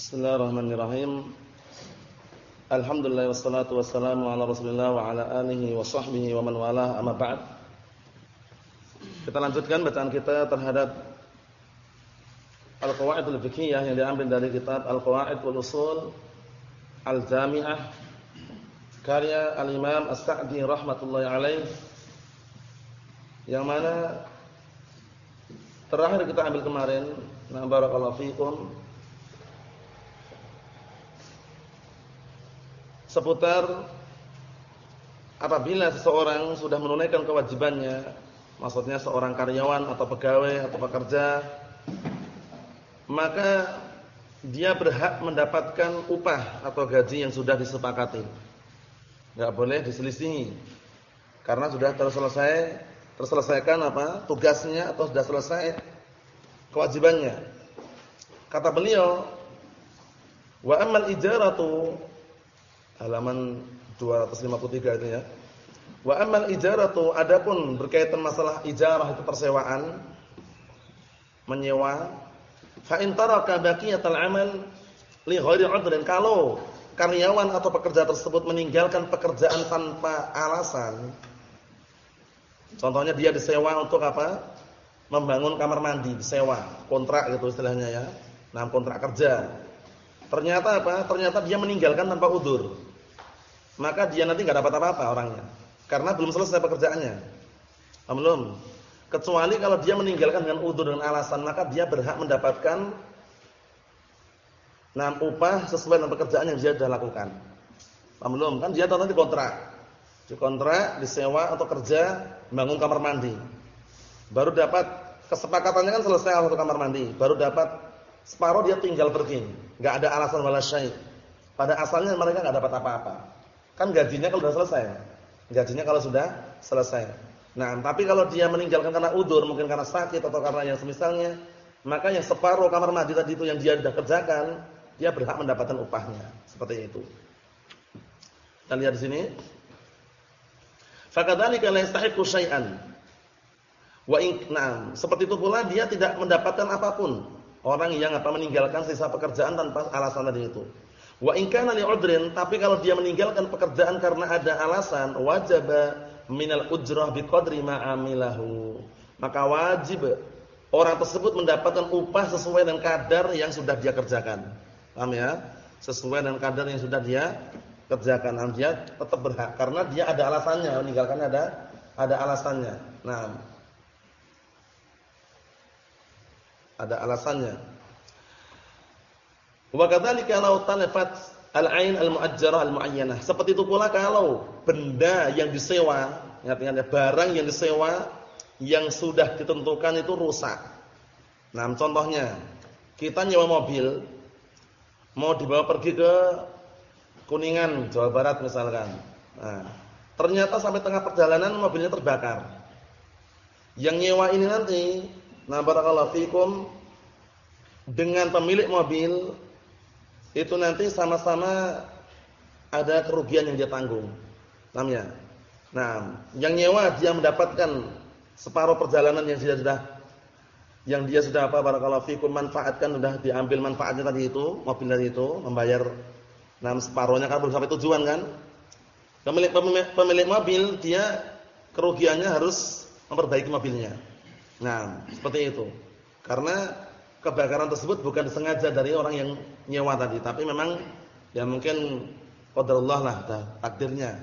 Bismillahirrahmanirrahim. Alhamdulillah wassalatu wassalamu ala Rasulillah wa ala alihi wa sahbihi wa man walah amma ba'd. Kita lanjutkan bacaan kita terhadap Al-Qawaid al-Fiqhiyah yang diambil dari kitab Al-Qawaid wal Usul Al-Jami'ah karya Al-Imam As-Sa'di rahmatullahi alaih yang mana terakhir kita ambil kemarin na barakallahu fikum seputar apabila seseorang sudah menunaikan kewajibannya, maksudnya seorang karyawan atau pegawai atau pekerja, maka dia berhak mendapatkan upah atau gaji yang sudah disepakati. Enggak boleh diselisihi. Karena sudah terselesai terselesaikan apa? tugasnya atau sudah selesai kewajibannya. Kata beliau, "Wa ammal ijaratu halaman 253 itu ya. Wa ammal ijaratu adapun berkaitan masalah ijarah itu persewaan menyewa fa in taraka baqiyatal amal li ghairi kalau karyawan atau pekerja tersebut meninggalkan pekerjaan tanpa alasan contohnya dia disewa untuk apa? Membangun kamar mandi disewa kontrak gitu istilahnya ya. Nah kontrak kerja. Ternyata apa? Ternyata dia meninggalkan tanpa udur maka dia nanti nggak dapat apa-apa orangnya karena belum selesai pekerjaannya. Belum. Kecuali kalau dia meninggalkan dengan udzur dengan alasan, maka dia berhak mendapatkan nah upah sesuai dengan pekerjaan yang dia sudah lakukan. Belum, kan dia tahu nanti kontrak. Di kontrak, disewa atau kerja bangun kamar mandi. Baru dapat kesepakatannya kan selesai untuk kamar mandi, baru dapat separuh dia tinggal pergi, nggak ada alasan wala Pada asalnya mereka nggak dapat apa-apa. Kan gajinya kalau sudah selesai. Gajinya kalau sudah selesai. Nah, tapi kalau dia meninggalkan karena udur, mungkin karena sakit atau karena yang semisalnya, maka yang separuh kamar mandi tadi itu yang dia sudah kerjakan, dia berhak mendapatkan upahnya. Seperti itu. Kita lihat di sini. Fakadzalika la yastahiqu syai'an. Wa nah, seperti itu pula dia tidak mendapatkan apa pun. Orang yang apa meninggalkan sisa pekerjaan tanpa alasan tadi itu. Wa in kana li'udrin, tapi kalau dia meninggalkan pekerjaan karena ada alasan, wajib minal ujrah biqadri ma amilahu. Maka wajib orang tersebut mendapatkan upah sesuai dengan kadar yang sudah dia kerjakan. Paham ya? Sesuai dengan kadar yang sudah dia kerjakan. Dan dia tetap berhak karena dia ada alasannya, meninggalkan ada ada alasannya. Nah, ada alasannya. Wa kadzalika law talafat al-ain al-mu'ajjarah al-mu'ayyanah. Seperti itu pula kalau benda yang disewa, ingat-ingat ya, barang yang disewa yang sudah ditentukan itu rusak. Nah, contohnya, kita nyewa mobil mau dibawa pergi ke Kuningan, Jawa Barat misalkan. Nah, ternyata sampai tengah perjalanan mobilnya terbakar. Yang nyewa ini nanti, nah barakallahu fikum dengan pemilik mobil itu nanti sama-sama ada kerugian yang dia tanggung. Namanya. Nah, yang nyewa dia mendapatkan separuh perjalanan yang dia sudah yang dia sudah apa barakallahu fikum manfaatkan sudah diambil manfaatnya tadi itu, mobil tadi itu membayar nah separuhnya kan belum sampai tujuan kan. Pemilik, pemilik, pemilik mobil dia kerugiannya harus memperbaiki mobilnya. Nah, seperti itu. Karena kebakaran tersebut bukan disengaja dari orang yang nyewa tadi, tapi memang ya mungkin qadarullah lah takdirnya.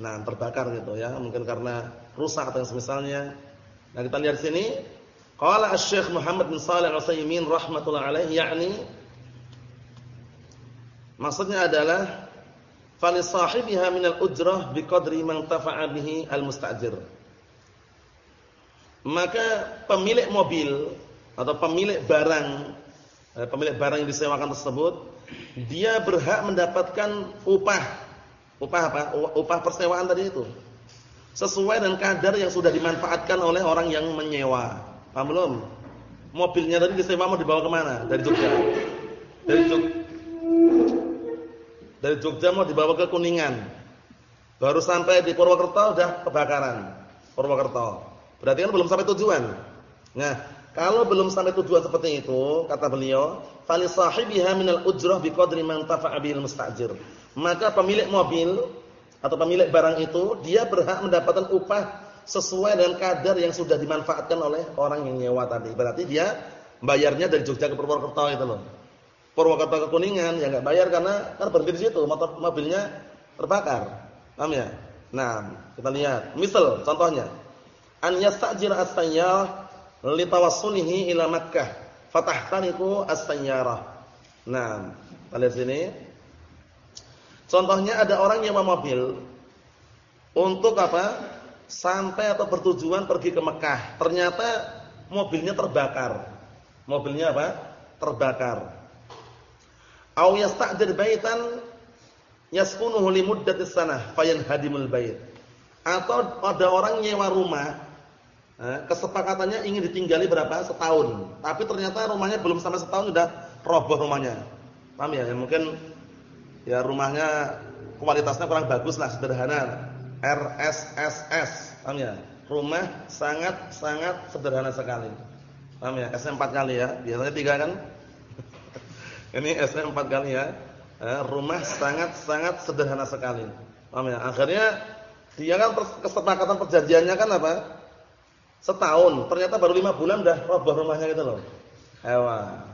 Nah, terbakar gitu ya, mungkin karena rusak atau yang semisalnya. Nah, kita lihat sini, qala Asy-Syaikh Muhammad bin Shalih Al-Utsaimin rahimatullah alaihi yakni maksudnya adalah fali sahibiha min al-ujrah biqadri man tafa'a al-mustajir. Maka pemilik mobil atau pemilik barang eh, pemilik barang yang disewakan tersebut dia berhak mendapatkan upah. Upah apa? Upah persewaan tadi itu. Sesuai dengan kadar yang sudah dimanfaatkan oleh orang yang menyewa. Paham belum? Mobilnya tadi disewa mau dibawa ke mana? Dari Jogja. Dari Jogja dari Jogja mau dibawa ke Kuningan. Baru sampai di Purwokerto sudah kebakaran. Purwokerto. Berarti kan belum sampai tujuan. Nah Kalau belum sampai tujuan seperti itu, kata beliau, fali sahibiha minal ujrah biqadri man tafa'a bil mustajir. Maka pemilik mobil atau pemilik barang itu dia berhak mendapatkan upah sesuai dengan kadar yang sudah dimanfaatkan oleh orang yang nyewa tadi. Berarti dia bayarnya dari Jogja ke Purwokerto itu loh. Purwokerto ke Kuningan ya enggak bayar karena kan berhenti di situ, motor mobilnya terbakar. Paham ya? Nah, kita lihat. Misal contohnya, an yastajir as-sayyarah li tawassulihi ila Makkah fatahtaniku as-sayyarah. Nah, lihat sini. Contohnya ada orang nyewa mobil untuk apa? Sampai atau bertujuan pergi ke Mekah. Ternyata mobilnya terbakar. Mobilnya apa? Terbakar. Au yasta'jir baitan yaskunuhu li muddatis sanah fayanhadimul bait. Atau ada orang nyewa rumah kesepakatannya ingin ditinggali berapa? Setahun. Tapi ternyata rumahnya belum sampai setahun sudah roboh rumahnya. Paham ya? ya mungkin ya rumahnya kualitasnya kurang bagus lah, sederhana. RSSS. Paham ya? Rumah sangat-sangat sederhana sekali. Paham ya? S 4 kali ya. Biasanya 3 kan? Ini S 4 kali ya. Eh, rumah sangat-sangat sederhana sekali. Paham ya? Akhirnya dia kan kesepakatan perjanjiannya kan apa? Setahun. Ternyata baru lima bulan udah roboh rumahnya gitu loh. Ewa.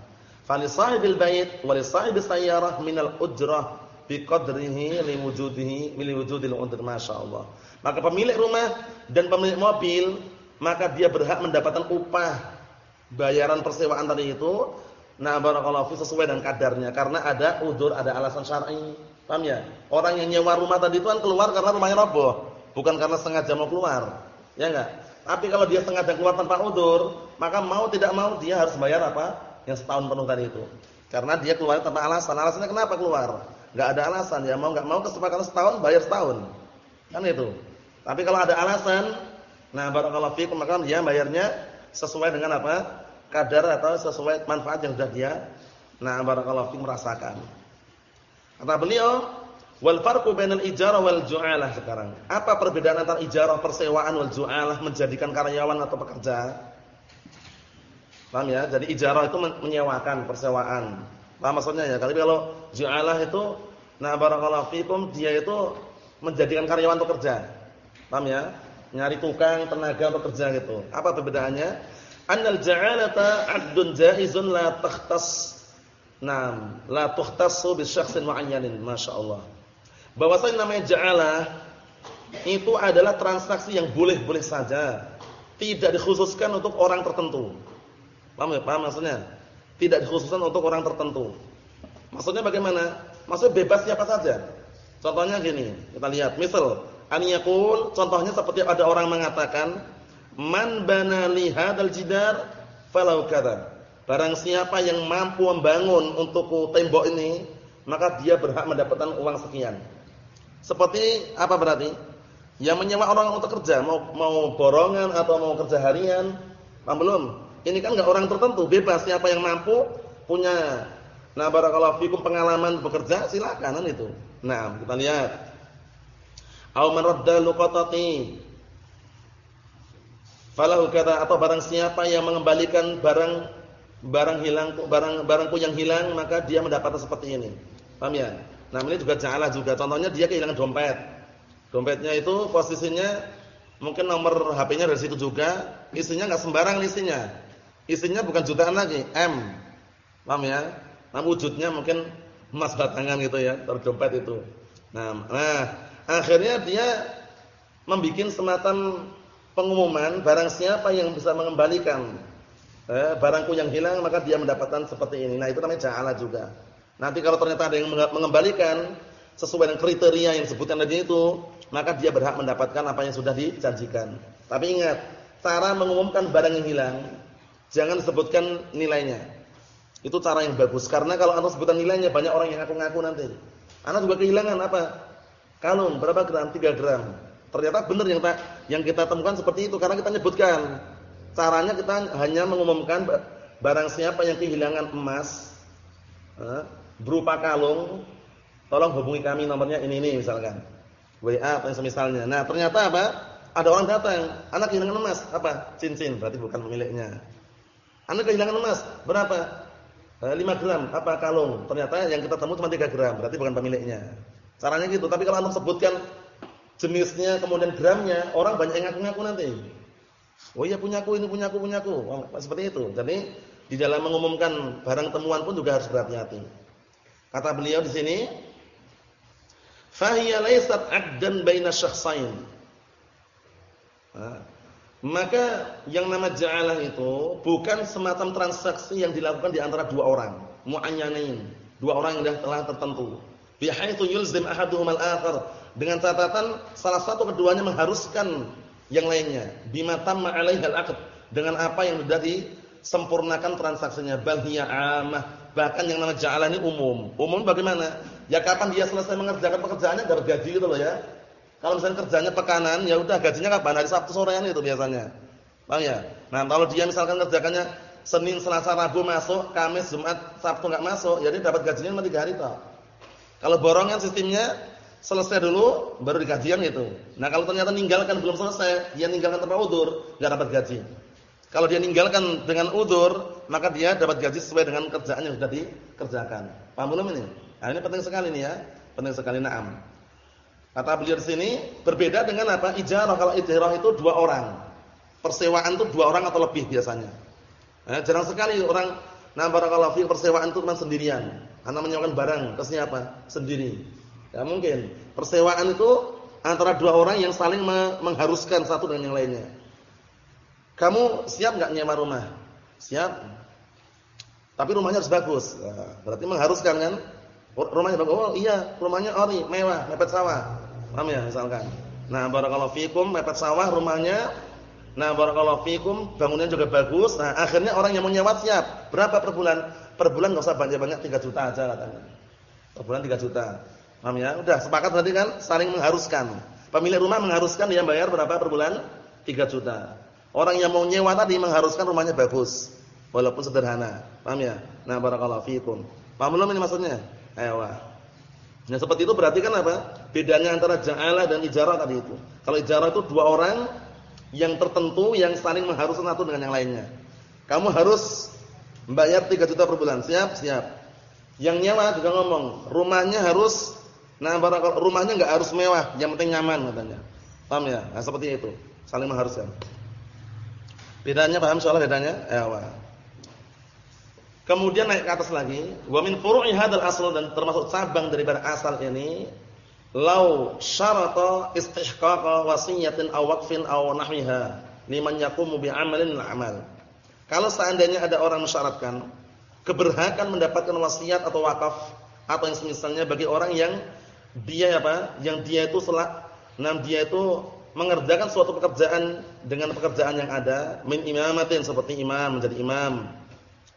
Sahibil bait wa li sahibis sayyarah minal ujrah biqadrihi liwujudihi liwujudil undur masyaallah. Maka pemilik rumah dan pemilik mobil maka dia berhak mendapatkan upah bayaran persewaan tadi itu Nah, barakallahu fi sesuai dengan kadarnya karena ada udur, ada alasan syar'i. Paham ya? Orang yang nyewa rumah tadi itu kan keluar karena rumahnya roboh, bukan karena sengaja mau keluar. Ya enggak? Tapi kalau dia sengaja keluar tanpa udur, maka mau tidak mau dia harus bayar apa? Yang setahun penuh tadi itu. Karena dia keluar tanpa alasan. Alasannya kenapa keluar? Enggak ada alasan, ya mau enggak mau kesepakatan setahun bayar setahun. Kan itu. Tapi kalau ada alasan, nah barakallahu fikum maka dia bayarnya sesuai dengan apa? kadar atau sesuai manfaat yang sudah dia nah barakallahu fiik merasakan. Kata beliau, wal farqu bainal ijarah wal ju'alah sekarang. Apa perbedaan antara ijarah persewaan wal ju'alah menjadikan karyawan atau pekerja? Paham ya? Jadi ijarah itu menyewakan persewaan. Paham maksudnya ya? Kalau ju'alah itu nah barakallahu fiikum dia itu menjadikan karyawan untuk kerja. Paham ya? Nyari tukang, tenaga untuk kerja gitu. Apa perbedaannya? annal ja'alata 'abdun jaizun la takhtas Naam, la tukhtassu bi syakhsin mu'ayyanin, masyaallah. Bahwasanya namanya ja'alah itu adalah transaksi yang boleh-boleh saja, tidak dikhususkan untuk orang tertentu. Paham ya? Paham maksudnya? Tidak dikhususkan untuk orang tertentu. Maksudnya bagaimana? Maksudnya bebas siapa saja. Contohnya gini, kita lihat. Misal, an yaqul, contohnya seperti ada orang mengatakan Man bana li hadzal jidar falau kada. Barang siapa yang mampu membangun untuk tembok ini, maka dia berhak mendapatkan uang sekian. Seperti apa berarti? Yang menyewa orang untuk kerja, mau mau borongan atau mau kerja harian, paham belum? Ini kan enggak orang tertentu, bebas siapa yang mampu punya nah barakallahu fikum pengalaman bekerja silakan kan itu. Nah, kita lihat. Au man radda luqatati Falahu kata atau barang siapa yang mengembalikan barang barang hilang barang barangku yang hilang maka dia mendapatkan seperti ini. Paham ya? Ini juga jalah juga. Contohnya dia kehilangan dompet. Dompetnya itu posisinya mungkin nomor HP-nya dari situ juga, isinya enggak sembarang isinya. Isinya bukan jutaan lagi, M. Paham ya? Nah, wujudnya mungkin emas batangan gitu ya, terdompet itu. Nah, nah, akhirnya dia membuat semacam pengumuman barang siapa yang bisa mengembalikan eh, barangku yang hilang maka dia mendapatkan seperti ini. Nah, itu namanya ja'ala juga. Nanti kalau ternyata ada yang mengembalikan sesuai dengan kriteria yang disebutkan tadi itu, maka dia berhak mendapatkan apa yang sudah dijanjikan. Tapi ingat, cara mengumumkan barang yang hilang jangan sebutkan nilainya. Itu cara yang bagus karena kalau anda sebutkan nilainya banyak orang yang ngaku-ngaku nanti. Anda juga kehilangan apa? Kalung berapa gram? 3 gram. Ternyata benar yang yang kita temukan seperti itu karena kita nyebutkan. Caranya kita hanya mengumumkan barang siapa yang kehilangan emas berupa kalung, tolong hubungi kami nomornya ini ini misalkan. WA atau semisalnya. Nah, ternyata apa? Ada orang datang, anak kehilangan emas, apa? Cincin, berarti bukan pemiliknya. Anda kehilangan emas, berapa? 5 eh, gram, apa kalung? Ternyata yang kita temukan cuma 3 gram, berarti bukan pemiliknya. Caranya gitu. Tapi kalau Anda sebutkan jenisnya kemudian gramnya, orang banyak yang ngaku-ngaku nanti. Oh iya punyaku, ini punyaku, punyaku. Oh, seperti itu. Jadi di dalam mengumumkan barang temuan pun juga harus berhati-hati. Kata beliau di sini, "Fahiya laysat 'addan baina syakhsain." Nah, maka yang nama ja'alah itu bukan semacam transaksi yang dilakukan di antara dua orang, muayyanain, dua orang yang telah tertentu. Bihaitsu yulzim ahaduhum al-akhar, dengan catatan salah satu keduanya mengharuskan yang lainnya, bima tamma alaihi al-aqd, dengan apa yang sudah disempurnakan transaksinya, bal hiya amah, bahkan yang nama ja'alah ini umum. Umum bagaimana? Ya kapan dia selesai mengerjakan pekerjaannya dapat gaji gitu loh ya. Kalau misalnya kerjanya pekanan, ya udah gajinya kapan? Hari Sabtu sorean itu biasanya. Paham ya? Nah, kalau dia misalkan kerjakannya Senin, Selasa, Rabu masuk, Kamis, Jumat, Sabtu enggak masuk, jadi dapat gajinya cuma 3 hari toh. Kalau borongan sistemnya selesai dulu baru digajian gitu. Nah, kalau ternyata ninggalkan belum selesai, dia ninggalkan tanpa udur, enggak dapat gaji. Kalau dia ninggalkan dengan udur, maka dia dapat gaji sesuai dengan kerjaan yang sudah dikerjakan. Paham belum ini? Nah, ini penting sekali nih ya. Penting sekali na'am. Kata beliau di sini berbeda dengan apa? Ijarah. Kalau ijarah itu dua orang. Persewaan itu dua orang atau lebih biasanya. Nah, jarang sekali orang nah barakallahu fi persewaan itu cuma sendirian. Anda menyewakan barang ke siapa? Sendiri. Ya mungkin. Persewaan itu antara dua orang yang saling mengharuskan satu dengan yang lainnya. Kamu siap enggak nyewa rumah? Siap. Tapi rumahnya harus bagus. Nah, berarti mengharuskan kan? Rumahnya bagus. Oh iya, rumahnya ori, mewah, mepet sawah. Paham ya misalkan. Nah, barakallahu fikum mepet sawah rumahnya. Nah, barakallahu fikum bangunannya juga bagus. Nah, akhirnya orang yang mau nyewa siap. Berapa per bulan? Per bulan enggak usah banyak-banyak 3 juta aja katanya. Per bulan 3 juta. Paham ya? Udah sepakat berarti kan saling mengharuskan. Pemilik rumah mengharuskan dia bayar berapa per bulan? 3 juta. Orang yang mau nyewa tadi mengharuskan rumahnya bagus. Walaupun sederhana. Paham ya? Nah, barakallahu fikum. Paham belum ini maksudnya? Ayo. Nah, seperti itu berarti kan apa? Bedanya antara ja'alah dan ijarah tadi itu. Kalau ijarah itu dua orang yang tertentu yang saling mengharuskan satu dengan yang lainnya. Kamu harus membayar 3 juta per bulan. Siap? Siap. Yang nyewa juga ngomong, rumahnya harus nah barangkali rumahnya enggak harus mewah, yang penting nyaman katanya. Paham ya? Nah, seperti itu. Saling mengharuskan. Bedanya paham soal bedanya? Ya, Kemudian naik ke atas lagi, wa min furu'i hadzal asl dan termasuk cabang daripada asal ini, lau syarata istihqaqa wasiyatin aw waqfin aw nahwiha liman yaqumu bi amalin amal. Kalau seandainya ada orang mensyaratkan keberhakan mendapatkan wasiat atau wakaf atau yang semisalnya bagi orang yang dia apa? Yang dia itu selak nam dia itu mengerjakan suatu pekerjaan dengan pekerjaan yang ada min imamatin seperti imam menjadi imam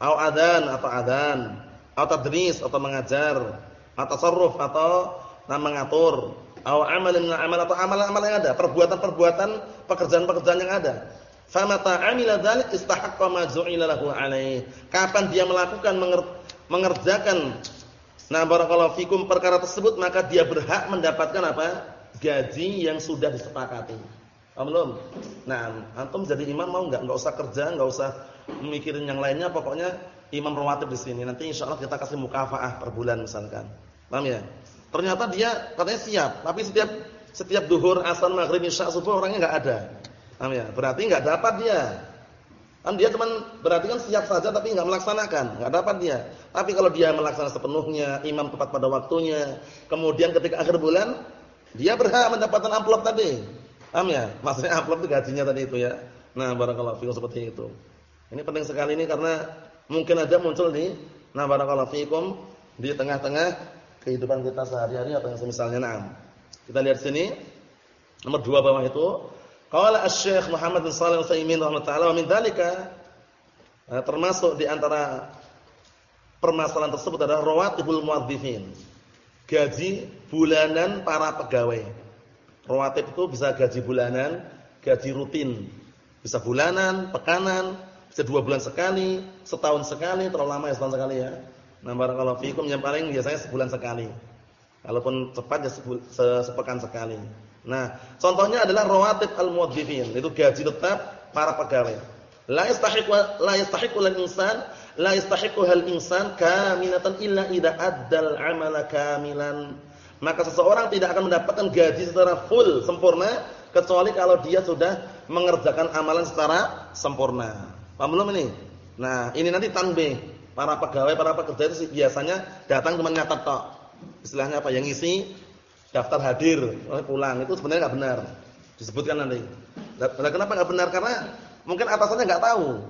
Au adan atau adan, atau tadris atau mengajar, atau tasarruf atau nah, mengatur, au amal min amal atau amal-amal yang ada, perbuatan-perbuatan, pekerjaan-pekerjaan yang ada. Famata amila dzalik istahaqqa ma ju'ila lahu. Kapan dia melakukan mengerjakan nah barakallahu fikum perkara tersebut maka dia berhak mendapatkan apa? Gaji yang sudah disepakati. Paham belum? Nah, antum jadi imam mau enggak? Enggak usah kerja, enggak usah mikirin yang lainnya, pokoknya imam rawatib di sini. Nanti insyaallah kita kasih mukafaah per bulan misalkan. Paham ya? Ternyata dia katanya siap, tapi setiap setiap duhur, asar, maghrib, isya, subuh orangnya enggak ada. Paham ya? Berarti enggak dapat dia. Kan dia cuma berarti kan siap saja tapi enggak melaksanakan, enggak dapat dia. Tapi kalau dia melaksanakan sepenuhnya, imam tepat pada waktunya, kemudian ketika akhir bulan dia berhak mendapatkan amplop tadi. Paham ya? Maksudnya amplop itu gajinya tadi itu ya. Nah, barakallahu fiikum seperti itu. Ini penting sekali ini karena mungkin aja muncul di nah barakallahu fiikum di tengah-tengah kehidupan kita sehari-hari atau yang semisalnya. Kita lihat sini nomor dua bawah itu qala asy-syekh Muhammad bin Shalih Al-Utsaimin min dzalika nah, termasuk di antara permasalahan tersebut adalah rawatibul muadzifin. Gaji bulanan para pegawai. Rawatib itu bisa gaji bulanan, gaji rutin. Bisa bulanan, pekanan, bisa dua bulan sekali, setahun sekali, terlalu lama ya setahun sekali ya. Nah, barakallahu fikum yang paling biasanya sebulan sekali. Kalaupun cepat ya se sepekan sekali. Nah, contohnya adalah rawatib al-muwaddifin, itu gaji tetap para pegawai. La yastahiqu la insan la yastahiqu hal insan kamilatan illa idza addal amala kamilan. Maka seseorang tidak akan mendapatkan gaji secara full sempurna kecuali kalau dia sudah mengerjakan amalan secara sempurna. Paham belum ini? Nah, ini nanti tanbih. Para pegawai, para pekerja itu biasanya datang cuma nyatat tok. Istilahnya apa? Yang isi daftar hadir, pulang. Itu sebenarnya enggak benar. Disebutkan nanti. Kenapa enggak benar? Karena mungkin atasannya enggak tahu.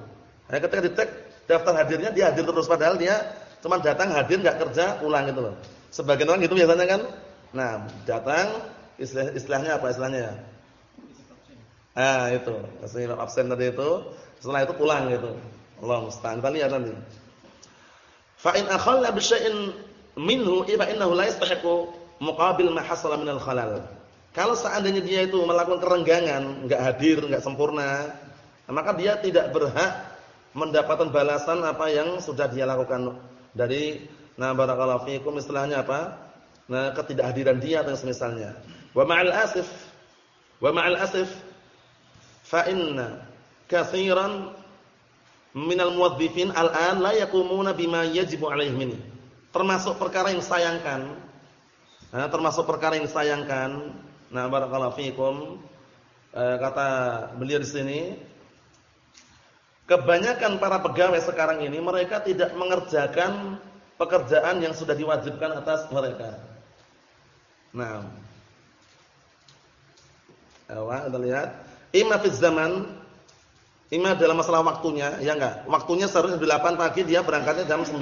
Nah, ketika dicek daftar hadirnya dia hadir terus padahal dia cuma datang hadir enggak kerja pulang gitu loh. Sebagian orang gitu biasanya kan. Nah, datang istilah, istilahnya apa istilahnya? Ah, itu. Hasil absen tadi itu. Setelah itu pulang gitu. Allah musta'an. Kita lihat nanti. Fa in akhalla bi minhu fa innahu la yastahiqu muqabil ma hasala minal khalal. Kalau seandainya dia itu melakukan kerenggangan, enggak hadir, enggak sempurna, maka dia tidak berhak mendapatkan balasan apa yang sudah dia lakukan dari nah barakallahu fikum istilahnya apa? Nah, ketidakhadiran dia atau semisalnya. Wa ma'al asif wa ma'al asif fa inna katsiran minal muwadzifin al'an la yaqumuna bima yajibu 'alaihim. Termasuk perkara yang sayangkan. Nah, termasuk perkara yang sayangkan. Nah, barakallahu fikum. Eh, kata beliau di sini, kebanyakan para pegawai sekarang ini mereka tidak mengerjakan pekerjaan yang sudah diwajibkan atas mereka. Nah, Awa, kita lihat. Ima fi zaman Ima dalam masalah waktunya, ya enggak? Waktunya seharusnya 8 pagi dia berangkatnya jam 9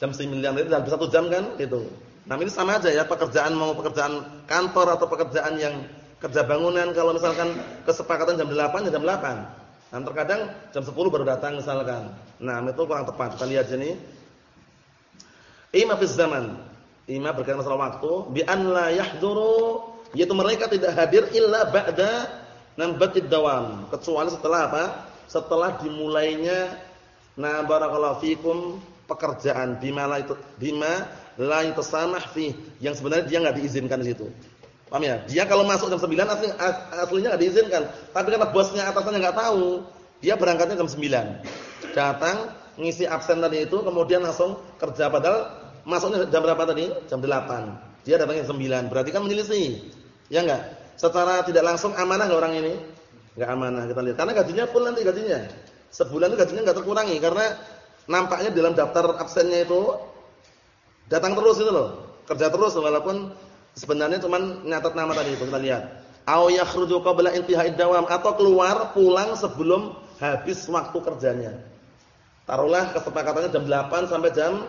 jam 9 itu dalam satu jam kan gitu. Nah, ini sama aja ya pekerjaan mau pekerjaan kantor atau pekerjaan yang kerja bangunan kalau misalkan kesepakatan jam 8 ya jam 8. Nah, terkadang jam 10 baru datang misalkan. Nah, itu kurang tepat. Kita lihat sini. Ima fi zaman. Ima berkaitan masalah waktu bi an la yahduru yaitu mereka tidak hadir illa ba'da nambatid dawam kecuali setelah apa? Setelah dimulainya na barakallahu fikum pekerjaan bima la itu bima la yutasamah fi yang sebenarnya dia enggak diizinkan di situ. Paham ya? Dia kalau masuk jam 9 asli, aslinya enggak diizinkan, tapi karena bosnya atasannya enggak tahu, dia berangkatnya jam 9. Datang ngisi absen tadi itu kemudian langsung kerja padahal masuknya jam berapa tadi? Jam 8. Dia datangnya jam 9. Berarti kan menyelisih. Ya enggak? Secara tidak langsung amanah enggak orang ini? Enggak amanah kita lihat. Karena gajinya pun nanti gajinya. Sebulan itu gajinya enggak terkurangi karena nampaknya dalam daftar absennya itu datang terus itu loh. Kerja terus walaupun sebenarnya cuma nyatat nama tadi itu kita lihat. Au yakhruju qabla intihai dawam atau keluar pulang sebelum habis waktu kerjanya. Taruhlah kesepakatannya jam 8 sampai jam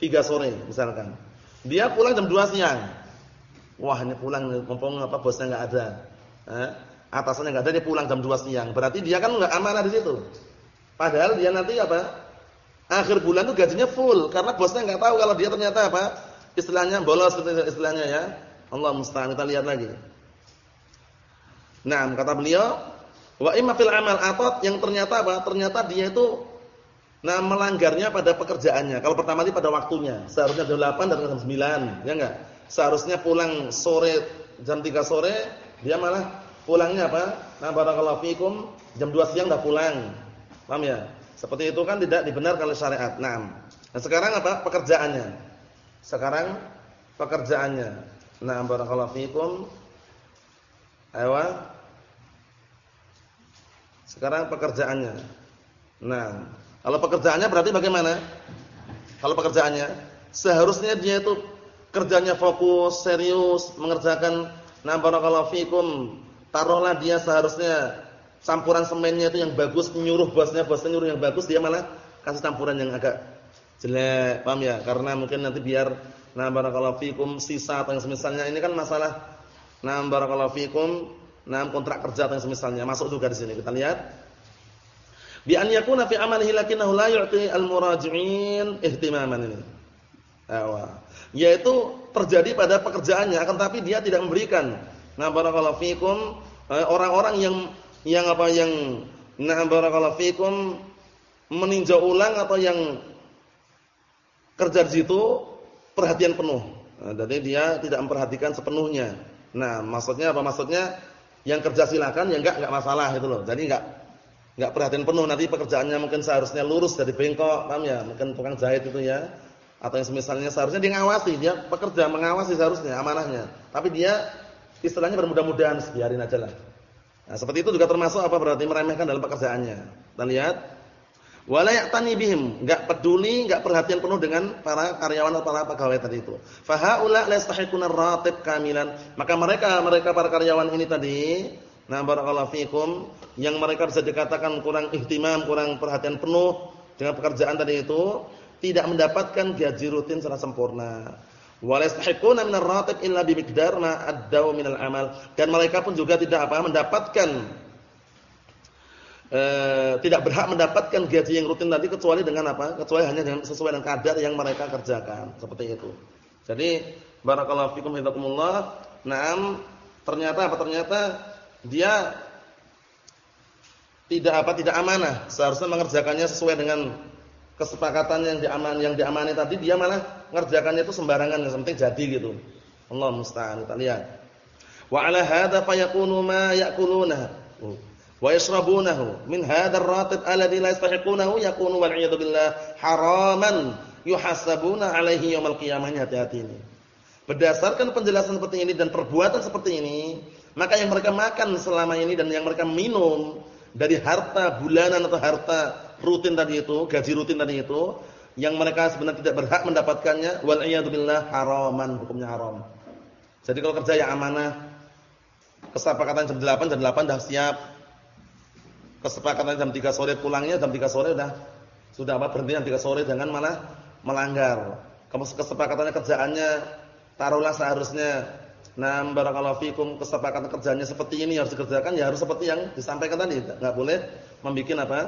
3 sore misalkan. Dia pulang jam 2 siang. Wah, ini pulang mumpung apa bosnya enggak ada. Eh, atasannya enggak ada dia pulang jam 2 siang. Berarti dia kan enggak amanah di situ. Padahal dia nanti apa? Akhir bulan itu gajinya full karena bosnya enggak tahu kalau dia ternyata apa? Istilahnya bolos istilahnya ya. Allah musta'an kita lihat lagi. Nah, kata beliau, wa imma fil amal atat yang ternyata apa? Ternyata dia itu nah melanggarnya pada pekerjaannya. Kalau pertama ini pada waktunya, seharusnya jam 8 dan jam 9, ya enggak? seharusnya pulang sore jam 3 sore, dia malah pulangnya apa? Nah, barakallahu fikum, jam 2 siang udah pulang. Paham ya? Seperti itu kan tidak dibenarkan oleh syariat. Naam. Nah, sekarang apa? Pekerjaannya. Sekarang pekerjaannya. Nah, barakallahu fikum. Ayo. Sekarang pekerjaannya. Nah, kalau pekerjaannya berarti bagaimana? Kalau pekerjaannya seharusnya dia itu kerjanya fokus, serius, mengerjakan nah barakallahu fikum. Taruhlah dia seharusnya campuran semennya itu yang bagus, nyuruh bosnya, bosnya nyuruh yang bagus, dia malah kasih campuran yang agak jelek, paham ya? Karena mungkin nanti biar nah barakallahu fikum sisa atau yang semisalnya ini kan masalah nah barakallahu fikum nah kontrak kerja atau yang semisalnya masuk juga di sini. Kita lihat bi an yakuna fi amalihi lakinnahu la yu'ti al-muraji'in ihtimaman ini. Awal yaitu terjadi pada pekerjaannya akan tapi dia tidak memberikan nah barakallahu fikum eh, orang-orang yang yang apa yang nah barakallahu fikum meninjau ulang atau yang kerja di situ perhatian penuh. Nah, jadi dia tidak memperhatikan sepenuhnya. Nah, maksudnya apa? Maksudnya yang kerja silakan ya enggak enggak masalah itu loh. Jadi enggak Enggak perhatian penuh nanti pekerjaannya mungkin seharusnya lurus dari bengkok, paham ya? Mungkin tukang jahit itu ya. Atau yang semisalnya seharusnya dia ngawasi, dia pekerja mengawasi seharusnya amanahnya. Tapi dia istilahnya bermudah-mudahan biarin aja lah. Nah, seperti itu juga termasuk apa berarti meremehkan dalam pekerjaannya. Kita lihat wala ya'tani bihim, enggak peduli, enggak perhatian penuh dengan para karyawan atau para pegawai tadi itu. Fa haula la yastahiquna ratib kamilan. Maka mereka mereka para karyawan ini tadi Nah barakallahu fikum yang mereka bisa dikatakan kurang ihtimam, kurang perhatian penuh dengan pekerjaan tadi itu tidak mendapatkan gaji rutin secara sempurna. Walastahiquna minar ratib illa ma addaw minal amal. Dan mereka pun juga tidak apa mendapatkan e, tidak berhak mendapatkan gaji yang rutin tadi kecuali dengan apa? Kecuali hanya dengan sesuai dengan kadar yang mereka kerjakan, seperti itu. Jadi barakallahu fikum hidakumullah. Naam, ternyata apa? Ternyata dia tidak apa tidak amanah, seharusnya mengerjakannya sesuai dengan kesepakatan yang diaman yang diamani tadi dia malah mengerjakannya itu sembarangan yang penting jadi gitu. Allah musta'an kita lihat. Wa 'ala hadza fayakunu ma ya'kuluna wa yashrabunahu min hadzal ratib alladhi la yastahiqunahu yakunu wal 'iyadu billah haraman yuhasabuna 'alaihi yaumil qiyamah hati-hati ini. Berdasarkan penjelasan seperti ini dan perbuatan seperti ini, maka yang mereka makan selama ini dan yang mereka minum dari harta bulanan atau harta rutin tadi itu, gaji rutin tadi itu, yang mereka sebenarnya tidak berhak mendapatkannya, wal billah haraman, hukumnya haram. Jadi kalau kerja yang amanah, kesepakatan jam 8, jam 8 dah siap. Kesepakatan jam 3 sore pulangnya, jam 3 sore udah sudah apa berhenti jam 3 sore jangan malah melanggar. Kesepakatannya kerjaannya taruhlah seharusnya Nah, barakallahu fikum kesepakatan kerjanya seperti ini harus dikerjakan ya harus seperti yang disampaikan tadi. Enggak boleh membuat apa?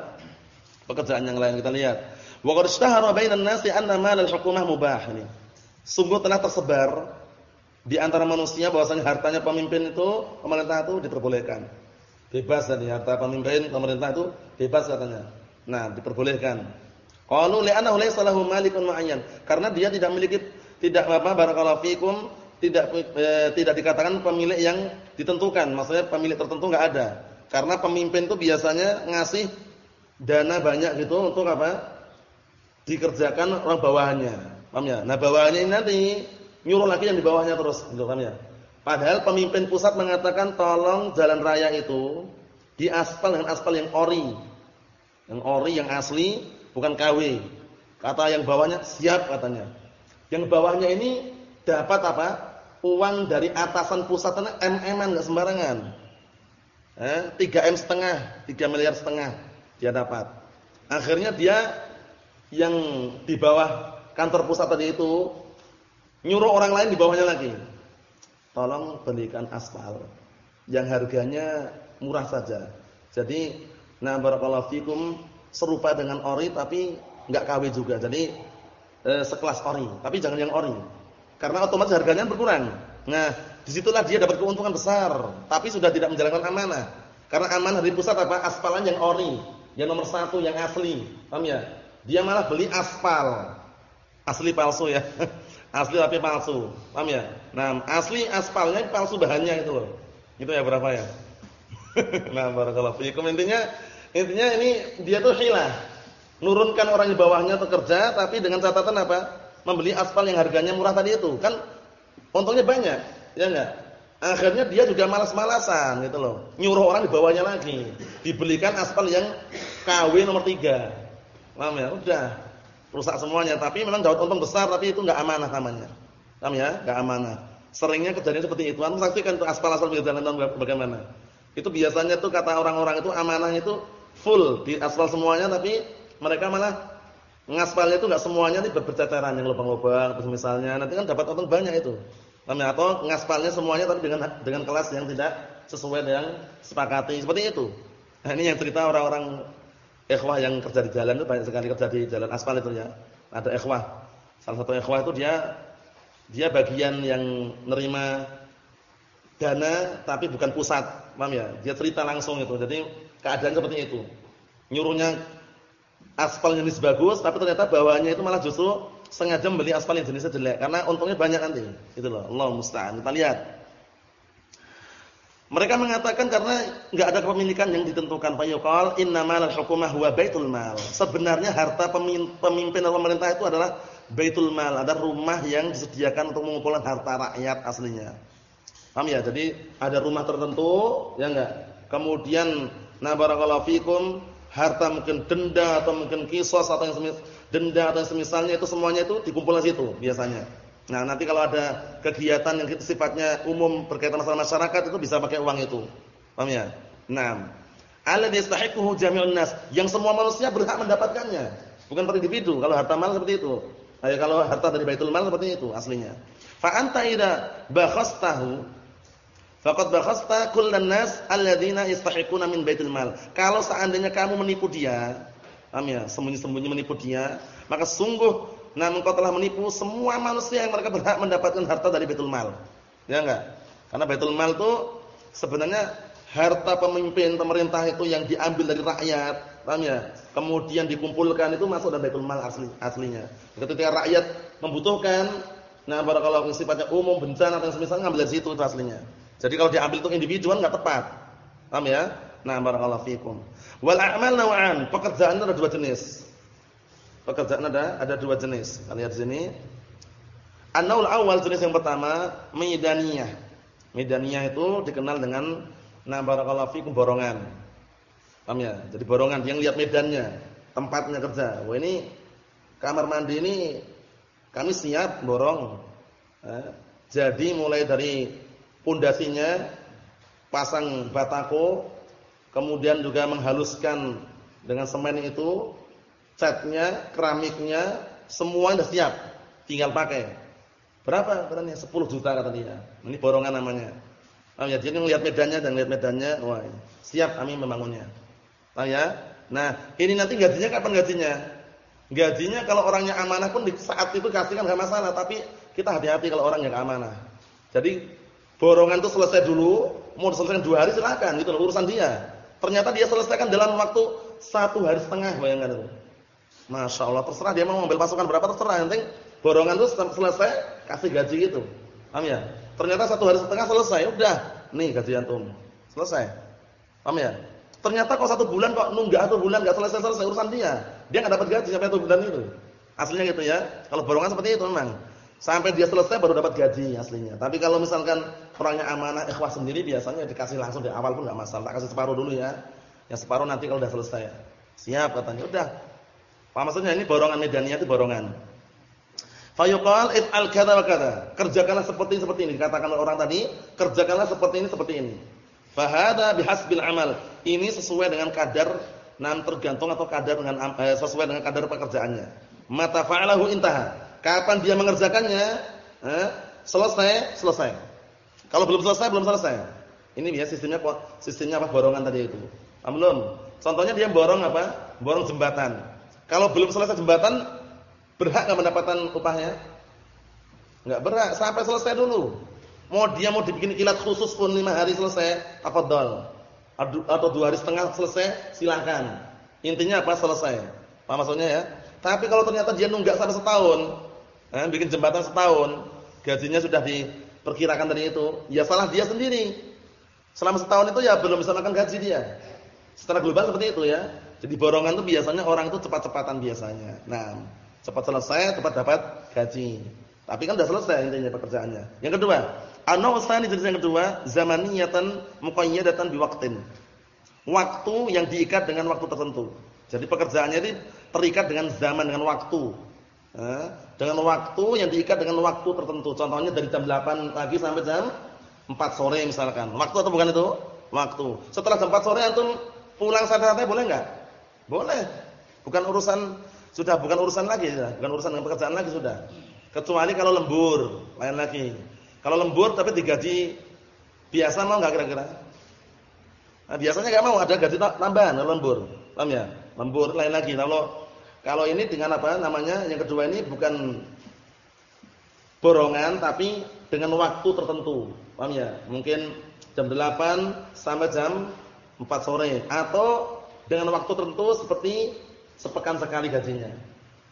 pekerjaan yang lain kita lihat. Wa qad ishtahara bainan nasi anna mal al-hukumah mubah ini. Sungguh telah tersebar di antara manusia bahwasanya hartanya pemimpin itu pemerintah itu diperbolehkan. Bebas tadi harta pemimpin pemerintah itu bebas katanya. Nah, diperbolehkan. Qalu li'annahu laysa lahu malikun muayyan. Karena dia tidak memiliki tidak apa barakallahu fikum tidak eh, tidak dikatakan pemilik yang ditentukan, maksudnya pemilik tertentu enggak ada. Karena pemimpin itu biasanya ngasih dana banyak gitu untuk apa? dikerjakan orang bawahannya. Paham ya? Nah, bawahannya ini nanti nyuruh lagi yang di bawahnya terus, gitu paham ya? Padahal pemimpin pusat mengatakan tolong jalan raya itu diaspal dengan aspal yang ori. Yang ori yang asli, bukan KW. Kata yang bawahnya siap katanya. Yang bawahnya ini dapat apa? Uang dari atasan pusat pusatnya MM-an sembarangan. Eh, 3 M setengah, 3 miliar setengah dia dapat. Akhirnya dia yang di bawah kantor pusat tadi itu nyuruh orang lain di bawahnya lagi. Tolong belikan aspal yang harganya murah saja. Jadi, nah barakallahu fikum serupa dengan ori tapi enggak KW juga. Jadi eh, sekelas ori, tapi jangan yang ori. Karena otomatis harganya berkurang. Nah, di situlah dia dapat keuntungan besar, tapi sudah tidak menjalankan amanah. Karena amanah dari pusat apa? Aspalan yang ori, yang nomor satu, yang asli. Paham ya? Dia malah beli aspal. Asli palsu ya. asli tapi palsu. Paham ya? Nah, asli aspalnya palsu bahannya itu loh. Itu ya berapa ya? nah, barakallahu fiikum. Intinya intinya ini dia tuh hilah. Nurunkan orang di bawahnya kerja tapi dengan catatan apa? membeli aspal yang harganya murah tadi itu. Kan untungnya banyak, ya enggak? Akhirnya dia juga malas-malasan gitu loh. Nyuruh orang di bawahnya lagi. Dibelikan aspal yang KW nomor 3. Paham ya? Udah. Rusak semuanya, tapi memang dapat untung besar tapi itu enggak amanah namanya. Paham ya? Enggak amanah. Seringnya kejadian seperti itu. Antum saksikan tuh aspal-aspal jalan bagaimana. Itu biasanya tuh kata orang-orang itu amanahnya itu full di aspal semuanya tapi mereka malah Ngaspalnya itu enggak semuanya nih berceceran yang lubang-lubang misalnya. Nanti kan dapat untung banyak itu. Paham ya? Atau ngaspalnya semuanya tapi dengan dengan kelas yang tidak sesuai dengan sepakati. Seperti itu. Nah, ini yang cerita orang-orang ikhwah yang kerja di jalan itu banyak sekali kerja di jalan aspal itu ya. Ada ikhwah. Salah satu ikhwah itu dia dia bagian yang nerima dana tapi bukan pusat. Paham ya? Dia cerita langsung itu. Jadi keadaan seperti itu. Nyuruhnya aspal jenis bagus tapi ternyata bawahnya itu malah justru sengaja membeli aspal yang jenisnya jelek karena untungnya banyak nanti. Itu loh. Allah musta'an. Kita lihat. Mereka mengatakan karena enggak ada kepemilikan yang ditentukan. Fayuqal innamal hukumah huwa baitul mal. Sebenarnya harta pemimpin atau pemerintah itu adalah baitul mal, ada rumah yang disediakan untuk mengumpulkan harta rakyat aslinya. Paham ya? Jadi ada rumah tertentu, ya enggak? Kemudian na barakallahu fikum, harta mungkin denda atau mungkin kisos atau yang semisal, denda atau yang semisalnya itu semuanya itu dikumpulkan situ biasanya. Nah, nanti kalau ada kegiatan yang sifatnya umum berkaitan masalah masyarakat itu bisa pakai uang itu. Paham ya? Nah, alladhi yastahiquhu jami'un nas, yang semua manusia berhak mendapatkannya, bukan per individu. Kalau harta mal seperti itu. Nah, kalau harta dari Baitul Mal seperti itu aslinya. Fa anta idza bakhastahu faqad bakhasta kullan nas alladziina yastahiquna min Baitul Mal. Kalau seandainya kamu menipu dia, paham ya? Sembunyi-sembunyi menipu dia, maka sungguh namun kau telah menipu semua manusia yang mereka berhak mendapatkan harta dari Baitul Mal. Ya enggak? Karena Baitul Mal itu sebenarnya harta pemimpin pemerintah itu yang diambil dari rakyat, paham ya? Kemudian dikumpulkan itu masuk dalam Baitul Mal asli aslinya. Ketika rakyat membutuhkan, nah kalau sifatnya umum bencana atau semisal ngambil dari situ itu aslinya. Jadi kalau diambil untuk individuan enggak tepat. Paham ya? Nah, barakallahu fikum. Wal a'mal naw'an, pekerjaan itu ada dua jenis. Pekerjaan ada ada dua jenis. Lihat sini. An-naul awal jenis yang pertama medaniyah. Medaniyah itu dikenal dengan na barakallahu fikum borongan. Paham ya? Jadi borongan yang lihat medannya, tempatnya kerja. Wah ini kamar mandi ini kami siap borong. Eh, jadi mulai dari pondasinya pasang batako, kemudian juga menghaluskan dengan semen itu catnya, keramiknya, semua sudah siap, tinggal pakai. Berapa katanya? 10 juta kata dia. Ini borongan namanya. Oh ya, jadi ngelihat medannya dan lihat medannya, wah, siap kami membangunnya. Oh ya. Nah, ini nanti gajinya kapan gajinya? Gajinya kalau orangnya amanah pun di saat itu kasihkan enggak masalah, tapi kita hati-hati kalau orang yang amanah. Jadi borongan itu selesai dulu, mau diselesaikan dua hari silakan, itu urusan dia. Ternyata dia selesaikan dalam waktu satu hari setengah, bayangkan itu. Masya Allah terserah dia mau mengambil pasukan berapa terserah. Yang penting borongan itu selesai kasih gaji gitu. Paham ya? Ternyata satu hari setengah selesai udah. Nih gaji antum. Selesai. Paham ya? Ternyata kok satu bulan kok nunggak satu bulan nggak selesai selesai urusan dia dia nggak dapat gaji sampai satu bulan itu. Aslinya gitu ya. Kalau borongan seperti itu memang. Sampai dia selesai baru dapat gaji aslinya. Tapi kalau misalkan orangnya amanah ikhwah sendiri biasanya dikasih langsung di awal pun nggak masalah. Tak kasih separuh dulu ya. Yang separuh nanti kalau udah selesai. Siap katanya. Udah apa maksudnya ini borongan medannya itu borongan. Fayuqal al kadza wa kadza. Kerjakanlah seperti seperti ini dikatakan orang tadi, kerjakanlah seperti ini seperti ini. Fahada bihasbil amal. Ini sesuai dengan kadar nan tergantung atau kadar dengan eh, sesuai dengan kadar pekerjaannya. Mata fa'alahu intaha. Kapan dia mengerjakannya? Eh, selesai, selesai. Kalau belum selesai, belum selesai. Ini biasa sistemnya sistemnya apa borongan tadi itu. Belum. Contohnya dia borong apa? Borong jembatan. Kalau belum selesai jembatan, berhak nggak mendapatkan upahnya? Nggak berhak sampai selesai dulu. Mau dia mau dibikin kilat khusus pun lima hari selesai, tafadhol. Atau dua hari setengah selesai, silakan. Intinya apa? Selesai. Apa maksudnya ya? Tapi kalau ternyata dia nunggak sampai setahun, eh, bikin jembatan setahun, gajinya sudah diperkirakan tadi itu, ya salah dia sendiri. Selama setahun itu ya belum bisa makan gaji dia. Secara global seperti itu ya. Jadi borongan itu biasanya orang itu cepat-cepatan biasanya. Nah, cepat selesai, cepat dapat gaji. Tapi kan sudah selesai intinya pekerjaannya. Yang kedua, an-naw' jenis yang kedua, zamaniyatan muqayyadatan biwaqtin. Waktu yang diikat dengan waktu tertentu. Jadi pekerjaannya ini terikat dengan zaman dengan waktu. Eh, dengan waktu yang diikat dengan waktu tertentu. Contohnya dari jam 8 pagi sampai jam 4 sore misalkan. Waktu atau bukan itu? Waktu. Setelah jam 4 sore antum pulang santai-santai boleh enggak? Boleh. Bukan urusan sudah bukan urusan lagi ya, bukan urusan dengan pekerjaan lagi sudah. Kecuali kalau lembur, lain lagi. Kalau lembur tapi digaji biasa mau enggak kira-kira? Nah, biasanya enggak mau ada gaji tambahan kalau lembur. Paham ya? Lembur lain lagi. Kalau kalau ini dengan apa namanya? Yang kedua ini bukan borongan tapi dengan waktu tertentu. Paham ya? Mungkin jam 8 sampai jam 4 sore atau dengan waktu tertentu seperti sepekan sekali gajinya.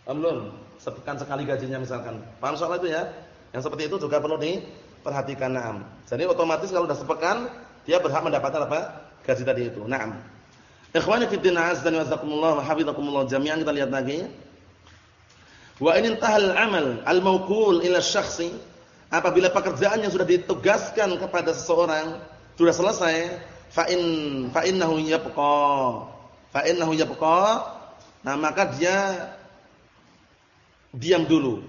Belum? Sepekan sekali gajinya misalkan. Paham soal itu ya? Yang seperti itu juga perlu diperhatikan. Naam. Jadi otomatis kalau sudah sepekan dia berhak mendapatkan apa? Gaji tadi itu. Naam. Ikhwani fi din azza wa jazakumullah wa hafizakumullah jami'an kita lihat lagi. Wa in intahal amal al-mawkul ila syakhsi apabila pekerjaan yang sudah ditugaskan kepada seseorang sudah selesai fa in fa innahu yabqa fa innahu yabqa. Nah maka dia diam dulu.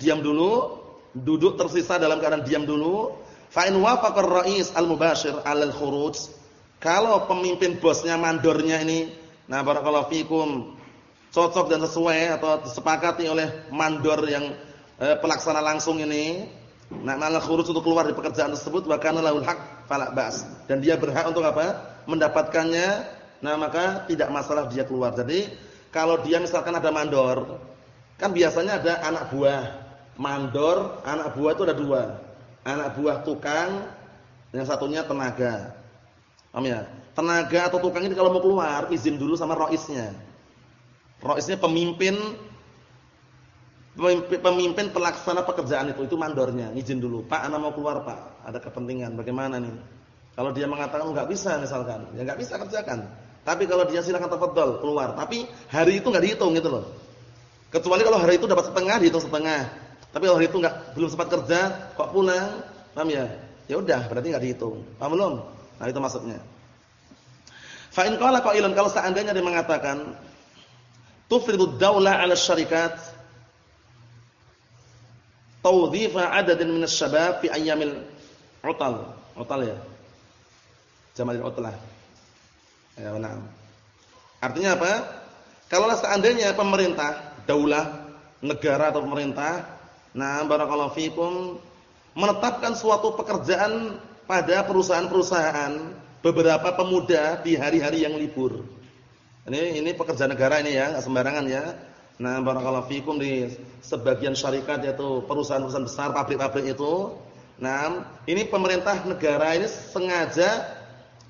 Diam dulu duduk tersisa dalam keadaan diam dulu. Fa in wafaqar rais al-mubashir 'ala al-khuruj kalau pemimpin bosnya mandornya ini nah barakallahu fikum cocok dan sesuai atau disepakati oleh mandor yang eh, pelaksana langsung ini nah malah khuruj untuk keluar dari pekerjaan tersebut wa kana lahul haq fala bas dan dia berhak untuk apa? Mendapatkannya nah maka tidak masalah dia keluar. Jadi kalau dia misalkan ada mandor kan biasanya ada anak buah. Mandor anak buah itu ada dua. Anak buah tukang yang satunya tenaga. Paham ya? Tenaga atau tukang ini kalau mau keluar izin dulu sama roisnya. Roisnya pemimpin pemimpin pelaksana pekerjaan itu itu mandornya. Izin dulu Pak anak mau keluar Pak. Ada kepentingan bagaimana nih? Kalau dia mengatakan nggak bisa misalkan. Ya nggak bisa kerjakan tapi kalau dia silakan tafadhol keluar. Tapi hari itu nggak dihitung gitu loh. Kecuali kalau hari itu dapat setengah dihitung setengah. Tapi kalau hari itu nggak belum sempat kerja kok pulang? Paham ya? Ya udah berarti nggak dihitung. Paham belum? Nah itu maksudnya. Fa in qala qailun kalau seandainya dia mengatakan tufridu daulah 'ala syarikat tawdhifa adadin minas syabab fi ayyamil utal. Utal ya. Jamalil utlah. Ya, benar. Artinya apa? Kalau seandainya pemerintah, daulah, negara atau pemerintah, nah barakallahu fikum menetapkan suatu pekerjaan pada perusahaan-perusahaan beberapa pemuda di hari-hari yang libur. Ini ini pekerjaan negara ini ya, sembarangan ya. Nah, barakallahu fikum di sebagian syarikat yaitu perusahaan-perusahaan besar, pabrik-pabrik itu. Nah, ini pemerintah negara ini sengaja